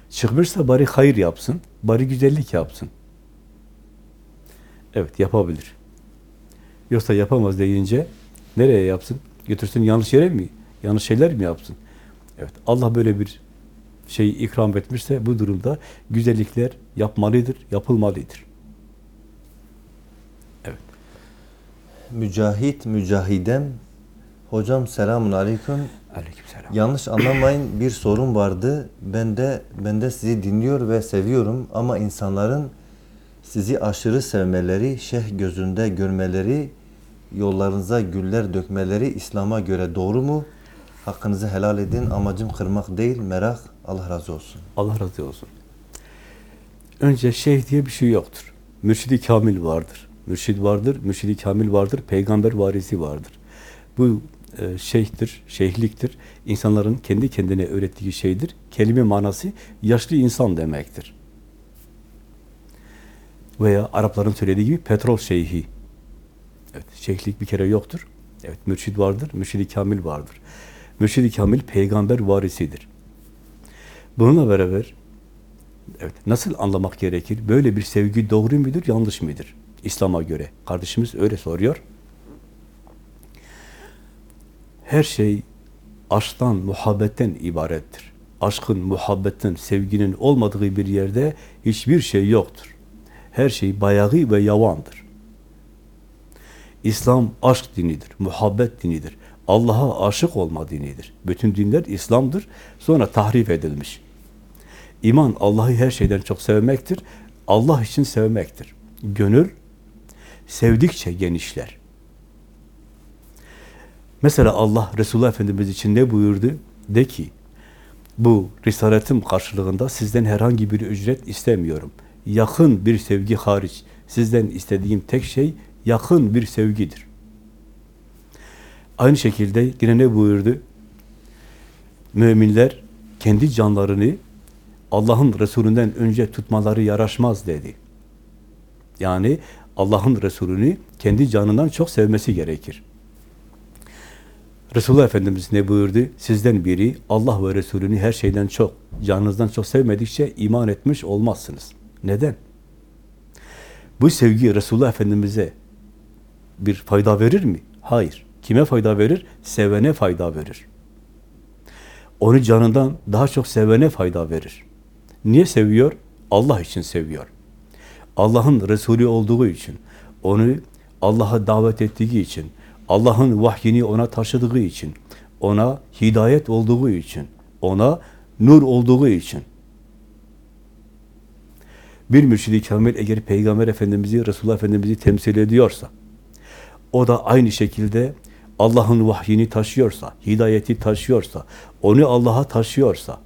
Çıkmışsa bari hayır yapsın, bari güzellik yapsın. Evet, yapabilir. Yoksa yapamaz deyince nereye yapsın? Götürsün yanlış yere mi? Yanlış şeyler mi yapsın? Evet, Allah böyle bir şeyi ikram etmişse bu durumda güzellikler yapmalıdır, yapılmalıdır. Evet. Mücahit, mücahidem. Hocam selamun aleyküm. Aleykümselam. Yanlış anlamayın bir sorun vardı. Ben de, ben de sizi dinliyor ve seviyorum ama insanların sizi aşırı sevmeleri, şeyh gözünde görmeleri, yollarınıza güller dökmeleri İslam'a göre doğru mu? Hakkınızı helal edin. Amacım kırmak değil, merak. Allah razı olsun. Allah razı olsun. Önce şeyh diye bir şey yoktur. Mürşidi kamil vardır. Mürşid vardır, mürşidi kamil vardır, peygamber varisi vardır. Bu e, şeyhtir, şeyhliktir. İnsanların kendi kendine öğrettiği şeydir. Kelime manası yaşlı insan demektir. Veya Arapların söylediği gibi petrol şeyhi. Evet, şeyhlik bir kere yoktur. Evet, mürşid vardır, mürşidi kamil vardır. Mürşidi kamil peygamber varisidir. Bununla beraber evet nasıl anlamak gerekir? Böyle bir sevgi doğru mudur, yanlış mıdır? İslam'a göre. Kardeşimiz öyle soruyor. Her şey aşktan, muhabbetten ibarettir. Aşkın, muhabbetin, sevginin olmadığı bir yerde hiçbir şey yoktur. Her şey bayağı ve yavandır. İslam aşk dinidir, muhabbet dinidir. Allah'a aşık olma dinidir. Bütün dinler İslam'dır. Sonra tahrif edilmiş. İman Allah'ı her şeyden çok sevmektir. Allah için sevmektir. Gönül sevdikçe genişler. Mesela Allah Resulullah Efendimiz için ne buyurdu? De ki, bu risaletim karşılığında sizden herhangi bir ücret istemiyorum. Yakın bir sevgi hariç. Sizden istediğim tek şey yakın bir sevgidir. Aynı şekilde yine ne buyurdu? Müminler kendi canlarını Allah'ın Resulünden önce tutmaları yaraşmaz dedi. Yani Allah'ın Resulünü kendi canından çok sevmesi gerekir. Resulullah Efendimiz ne buyurdu? Sizden biri Allah ve Resulünü her şeyden çok, canınızdan çok sevmedikçe iman etmiş olmazsınız. Neden? Bu sevgi Resulullah Efendimiz'e bir fayda verir mi? Hayır. Kime fayda verir? Sevene fayda verir. Onu canından daha çok sevene fayda verir. Niye seviyor? Allah için seviyor. Allah'ın Resulü olduğu için, onu Allah'a davet ettiği için, Allah'ın vahyini ona taşıdığı için, ona hidayet olduğu için, ona nur olduğu için. Bir mürşidi kamil eğer Peygamber Efendimiz'i, Resulullah Efendimiz'i temsil ediyorsa, o da aynı şekilde Allah'ın vahyini taşıyorsa, hidayeti taşıyorsa, onu Allah'a taşıyorsa,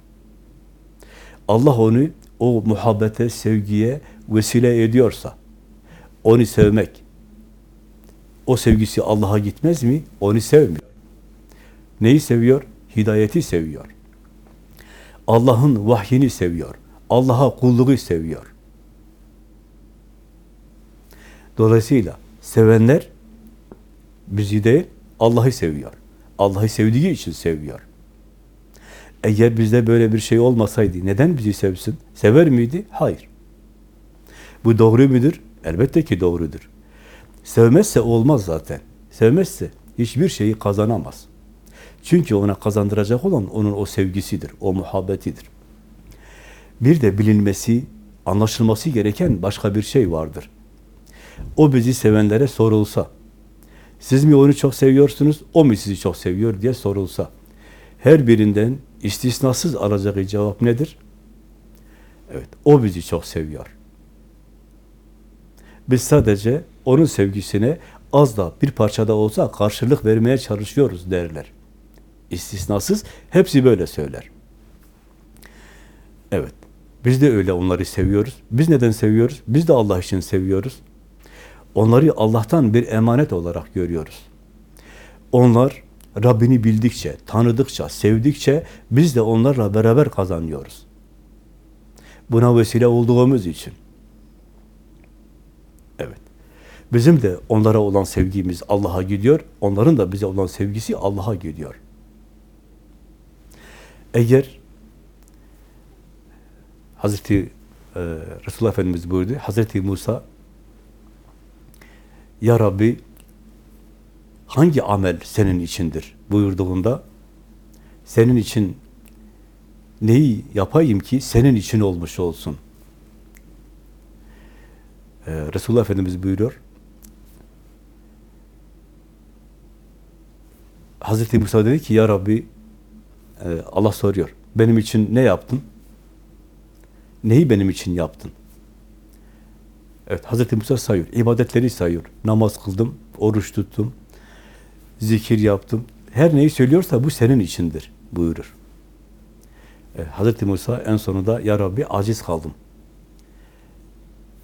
Allah onu o muhabbete, sevgiye vesile ediyorsa, onu sevmek, o sevgisi Allah'a gitmez mi? Onu sevmiyor. Neyi seviyor? Hidayeti seviyor. Allah'ın vahyini seviyor. Allah'a kulluğu seviyor. Dolayısıyla sevenler bizi değil, Allah'ı seviyor. Allah'ı sevdiği için seviyor. Eğer bizde böyle bir şey olmasaydı neden bizi sevsin? Sever miydi? Hayır. Bu doğru mudur? Elbette ki doğrudur. Sevmezse olmaz zaten. Sevmezse hiçbir şeyi kazanamaz. Çünkü ona kazandıracak olan onun o sevgisidir, o muhabbetidir. Bir de bilinmesi, anlaşılması gereken başka bir şey vardır. O bizi sevenlere sorulsa, siz mi onu çok seviyorsunuz, o mu sizi çok seviyor diye sorulsa, her birinden istisnasız alacağı cevap nedir? Evet, o bizi çok seviyor. Biz sadece onun sevgisine az da bir parçada olsa karşılık vermeye çalışıyoruz derler. İstisnasız hepsi böyle söyler. Evet. Biz de öyle onları seviyoruz. Biz neden seviyoruz? Biz de Allah için seviyoruz. Onları Allah'tan bir emanet olarak görüyoruz. Onlar Rabbini bildikçe, tanıdıkça, sevdikçe biz de onlarla beraber kazanıyoruz. Buna vesile olduğumuz için. Evet. Bizim de onlara olan sevgimiz Allah'a gidiyor. Onların da bize olan sevgisi Allah'a gidiyor. Eğer Hazreti e, Resulullah Efendimiz buyurdu. Hazreti Musa Ya Rabbi hangi amel senin içindir buyurduğunda senin için neyi yapayım ki senin için olmuş olsun. Ee, Resulullah Efendimiz buyuruyor. Hazreti Musa dedi ki ya Rabbi e, Allah soruyor. Benim için ne yaptın? Neyi benim için yaptın? Evet Hazreti Musa sayıyor. ibadetleri sayıyor. Namaz kıldım, oruç tuttum, zikir yaptım. Her neyi söylüyorsa bu senin içindir buyurur. Evet, Hazreti Musa en sonunda ya Rabbi aciz kaldım.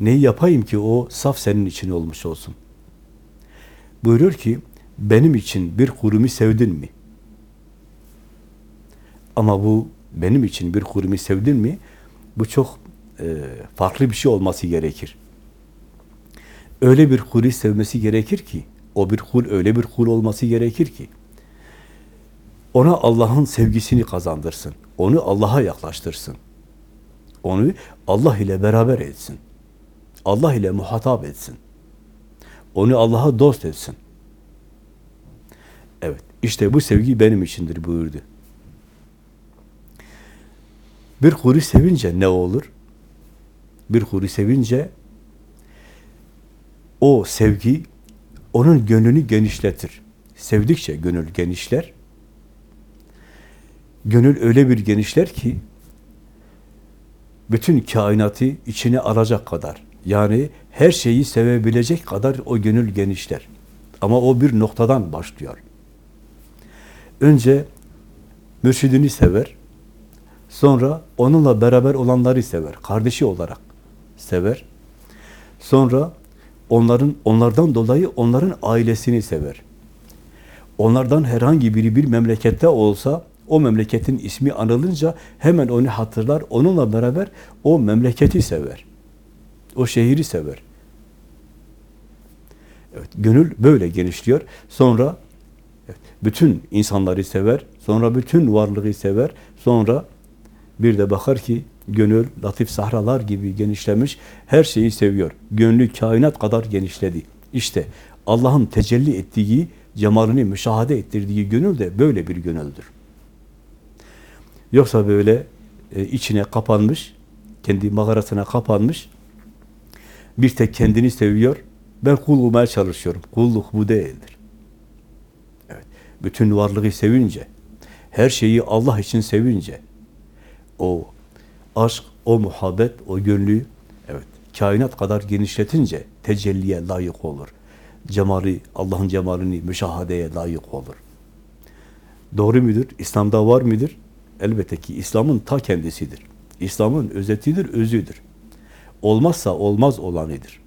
Neyi yapayım ki o saf senin için olmuş olsun. Buyuruyor ki benim için bir kurumu sevdin mi? Ama bu benim için bir kurumu sevdin mi? Bu çok e, farklı bir şey olması gerekir. Öyle bir kulu sevmesi gerekir ki, o bir kul öyle bir kul olması gerekir ki, ona Allah'ın sevgisini kazandırsın. Onu Allah'a yaklaştırsın. Onu Allah ile beraber etsin. Allah ile muhatap etsin. Onu Allah'a dost etsin. Evet, işte bu sevgi benim içindir buyurdu. Bir kuru sevince ne olur? Bir kuru sevince o sevgi onun gönlünü genişletir. Sevdikçe gönül genişler. Gönül öyle bir genişler ki bütün kainatı içine alacak kadar yani her şeyi sevebilecek kadar o gönül genişler. Ama o bir noktadan başlıyor. Önce mürşidini sever, sonra onunla beraber olanları sever, kardeşi olarak sever. Sonra onların onlardan dolayı onların ailesini sever. Onlardan herhangi biri bir memlekette olsa o memleketin ismi anılınca hemen onu hatırlar. Onunla beraber o memleketi sever. O şehri sever. Evet, gönül böyle genişliyor. Sonra evet, bütün insanları sever. Sonra bütün varlığı sever. Sonra bir de bakar ki gönül latif sahralar gibi genişlemiş. Her şeyi seviyor. Gönlü kainat kadar genişledi. İşte Allah'ın tecelli ettiği, cemalini müşahede ettirdiği gönül de böyle bir gönüldür. Yoksa böyle e, içine kapanmış, kendi mağarasına kapanmış, bir tek kendini seviyor, ben kul olmaya çalışıyorum. Kulluk bu değildir. Evet, bütün varlığı sevince, her şeyi Allah için sevince, o aşk, o muhabbet, o gönlü, evet, kainat kadar genişletince tecelliye layık olur. Cemali, Allah'ın cemalini müşahadeye layık olur. Doğru mudur? İslam'da var mıdır? Elbette ki İslam'ın ta kendisidir. İslam'ın özetidir, özüdür. Olmazsa olmaz olanıdır.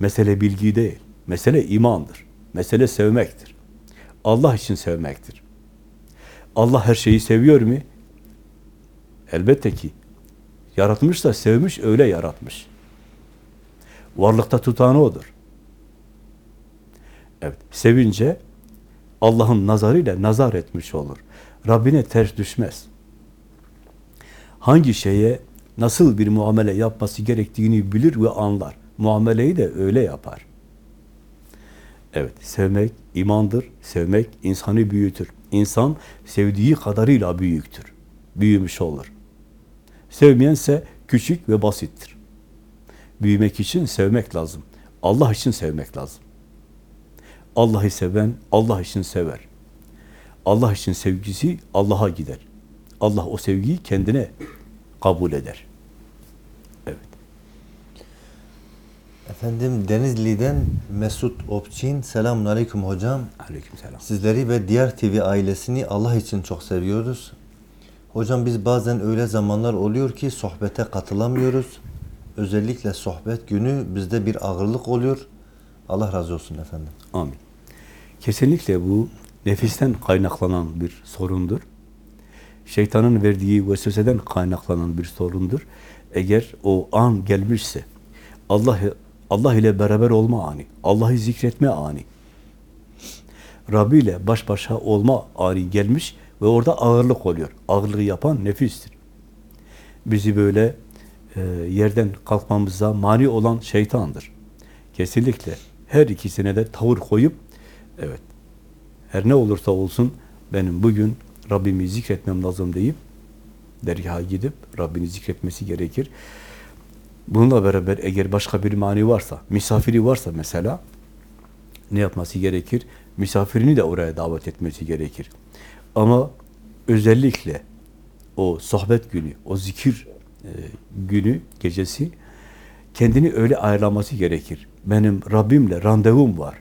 Mesele bilgi değil, mesele imandır. Mesele sevmektir. Allah için sevmektir. Allah her şeyi seviyor mu? Elbette ki. Yaratmış da sevmiş, öyle yaratmış. Varlıkta tutanı odur. Evet, sevince Allah'ın nazarıyla nazar etmiş olur. Rabbine ters düşmez. Hangi şeye nasıl bir muamele yapması gerektiğini bilir ve anlar. Muameleyi de öyle yapar. Evet, sevmek imandır. Sevmek insanı büyütür. İnsan sevdiği kadarıyla büyüktür. Büyümüş olur. Sevmeyense küçük ve basittir. Büyümek için sevmek lazım. Allah için sevmek lazım. Allah'ı seven Allah için sever. Allah için sevgisi Allah'a gider. Allah o sevgiyi kendine kabul eder. Evet. Efendim Denizli'den Mesut Opçin. Selamun Aleyküm hocam. Aleykümselam. Sizleri ve diğer TV ailesini Allah için çok seviyoruz. Hocam biz bazen öyle zamanlar oluyor ki sohbete katılamıyoruz. Özellikle sohbet günü bizde bir ağırlık oluyor. Allah razı olsun efendim. Amin. Kesinlikle bu nefisten kaynaklanan bir sorundur. Şeytanın verdiği vesveseden kaynaklanan bir sorundur. Eğer o an gelmişse, Allah Allah ile beraber olma ani, Allah'ı zikretme ani, Rabbi ile baş başa olma ani gelmiş ve orada ağırlık oluyor. Ağırlığı yapan nefistir. Bizi böyle e, yerden kalkmamıza mani olan şeytandır. Kesinlikle her ikisine de tavır koyup evet her ne olursa olsun benim bugün Rabbimi zikretmem lazım deyip dergaha gidip Rabbini zikretmesi gerekir. Bununla beraber eğer başka bir mani varsa, misafiri varsa mesela ne yapması gerekir? Misafirini de oraya davet etmesi gerekir. Ama özellikle o sohbet günü, o zikir e, günü, gecesi kendini öyle ayarlaması gerekir. Benim Rabbimle randevum var.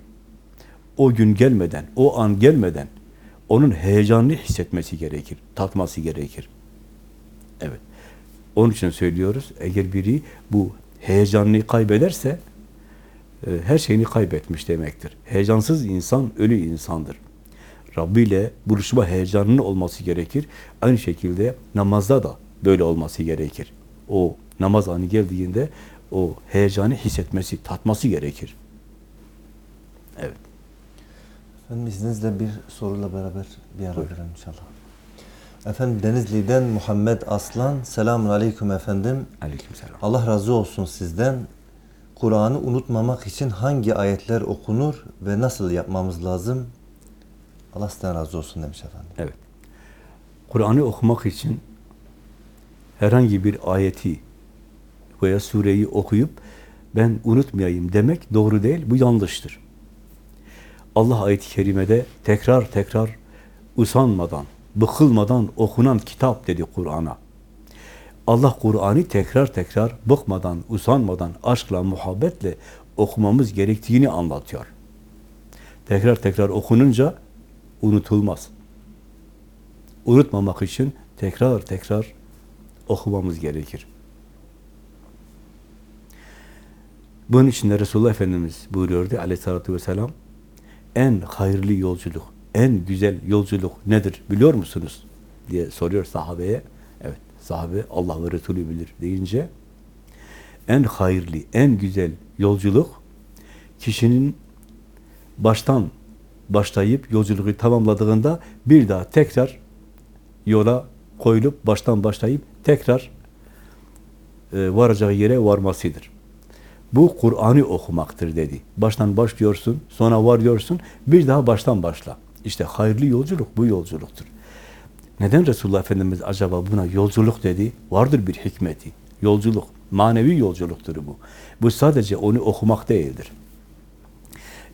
O gün gelmeden, o an gelmeden onun heyecanını hissetmesi gerekir, tatması gerekir. Evet. Onun için söylüyoruz, eğer biri bu heyecanını kaybederse e, her şeyini kaybetmiş demektir. Heyecansız insan ölü insandır. Rabbi ile buluşma heyecanının olması gerekir. Aynı şekilde namazda da böyle olması gerekir. O namaz anı geldiğinde o heyecanı hissetmesi, tatması gerekir. Evet. Efendim izninizle bir soruyla beraber bir ara verelim inşallah. Efendim Denizli'den Muhammed Aslan. Selamun Aleyküm efendim. Aleykümselam. Allah razı olsun sizden. Kur'an'ı unutmamak için hangi ayetler okunur ve nasıl yapmamız lazım? Allah sizden razı olsun demiş efendim. Evet. Kur'an'ı okumak için herhangi bir ayeti veya sureyi okuyup ben unutmayayım demek doğru değil, bu yanlıştır. Allah ayet-i kerimede tekrar tekrar usanmadan, bıkılmadan okunan kitap dedi Kur'an'a. Allah Kur'an'ı tekrar tekrar bıkmadan, usanmadan, aşkla, muhabbetle okumamız gerektiğini anlatıyor. Tekrar tekrar okununca unutulmaz. Unutmamak için tekrar tekrar okumamız gerekir. Bunun için de Resulullah Efendimiz buyuruyordu aleyhissalatü vesselam, en hayırlı yolculuk, en güzel yolculuk nedir biliyor musunuz? diye soruyor sahabeye. Evet, sahabe Allah ve Resulü bilir deyince, en hayırlı, en güzel yolculuk, kişinin baştan başlayıp yolculuğu tamamladığında bir daha tekrar yola koyulup baştan başlayıp tekrar e, varacağı yere varmasıdır. Bu Kur'an'ı okumaktır dedi. Baştan başlıyorsun, sonra varıyorsun, bir daha baştan başla. İşte hayırlı yolculuk bu yolculuktur. Neden Resulullah Efendimiz acaba buna yolculuk dedi? Vardır bir hikmeti. Yolculuk, manevi yolculuktur bu. Bu sadece onu okumak değildir.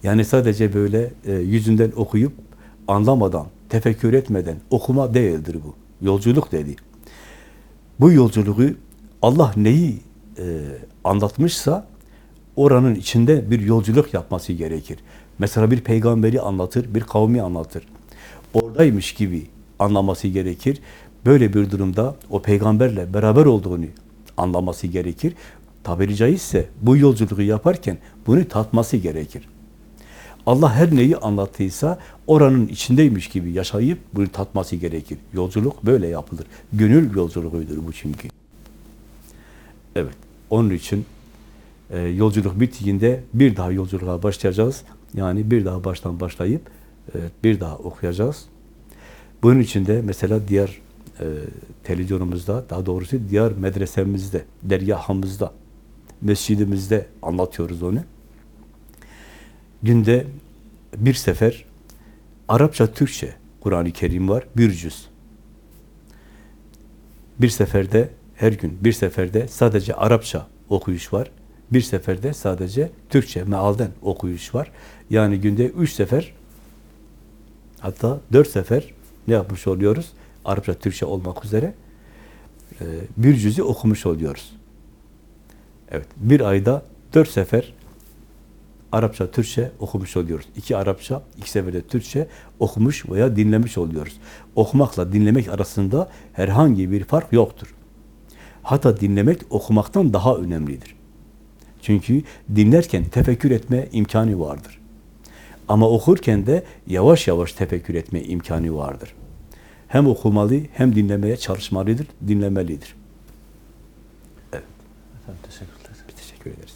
Yani sadece böyle e, yüzünden okuyup anlamadan, tefekkür etmeden okuma değildir bu. Yolculuk dedi. Bu yolculuğu Allah neyi e, anlatmışsa oranın içinde bir yolculuk yapması gerekir. Mesela bir peygamberi anlatır, bir kavmi anlatır. Oradaymış gibi anlaması gerekir. Böyle bir durumda o peygamberle beraber olduğunu anlaması gerekir. Tabiri caizse bu yolculuğu yaparken bunu tatması gerekir. Allah her neyi anlattıysa oranın içindeymiş gibi yaşayıp bunu tatması gerekir. Yolculuk böyle yapılır. Gönül yolculuğudur bu çünkü. Evet. Onun için e, yolculuk bittiğinde bir daha yolculuğa başlayacağız. Yani bir daha baştan başlayıp e, bir daha okuyacağız. Bunun için de mesela diğer e, televizyonumuzda, daha doğrusu diğer medresemizde, dergahımızda, mescidimizde anlatıyoruz onu. Günde bir sefer Arapça, Türkçe Kur'an-ı Kerim var, bir cüz. Bir seferde, her gün bir seferde sadece Arapça okuyuş var. Bir seferde sadece Türkçe, mealden okuyuş var. Yani günde üç sefer, hatta dört sefer ne yapmış oluyoruz? Arapça, Türkçe olmak üzere e, bir cüzü okumuş oluyoruz. Evet, bir ayda dört sefer Arapça, Türkçe okumuş oluyoruz. İki Arapça, iki seferde Türkçe okumuş veya dinlemiş oluyoruz. Okumakla dinlemek arasında herhangi bir fark yoktur. Hatta dinlemek okumaktan daha önemlidir. Çünkü dinlerken tefekkür etme imkanı vardır. Ama okurken de yavaş yavaş tefekkür etme imkanı vardır. Hem okumalı hem dinlemeye çalışmalıdır, dinlemelidir. Efendim teşekkürler. Teşekkür ederiz.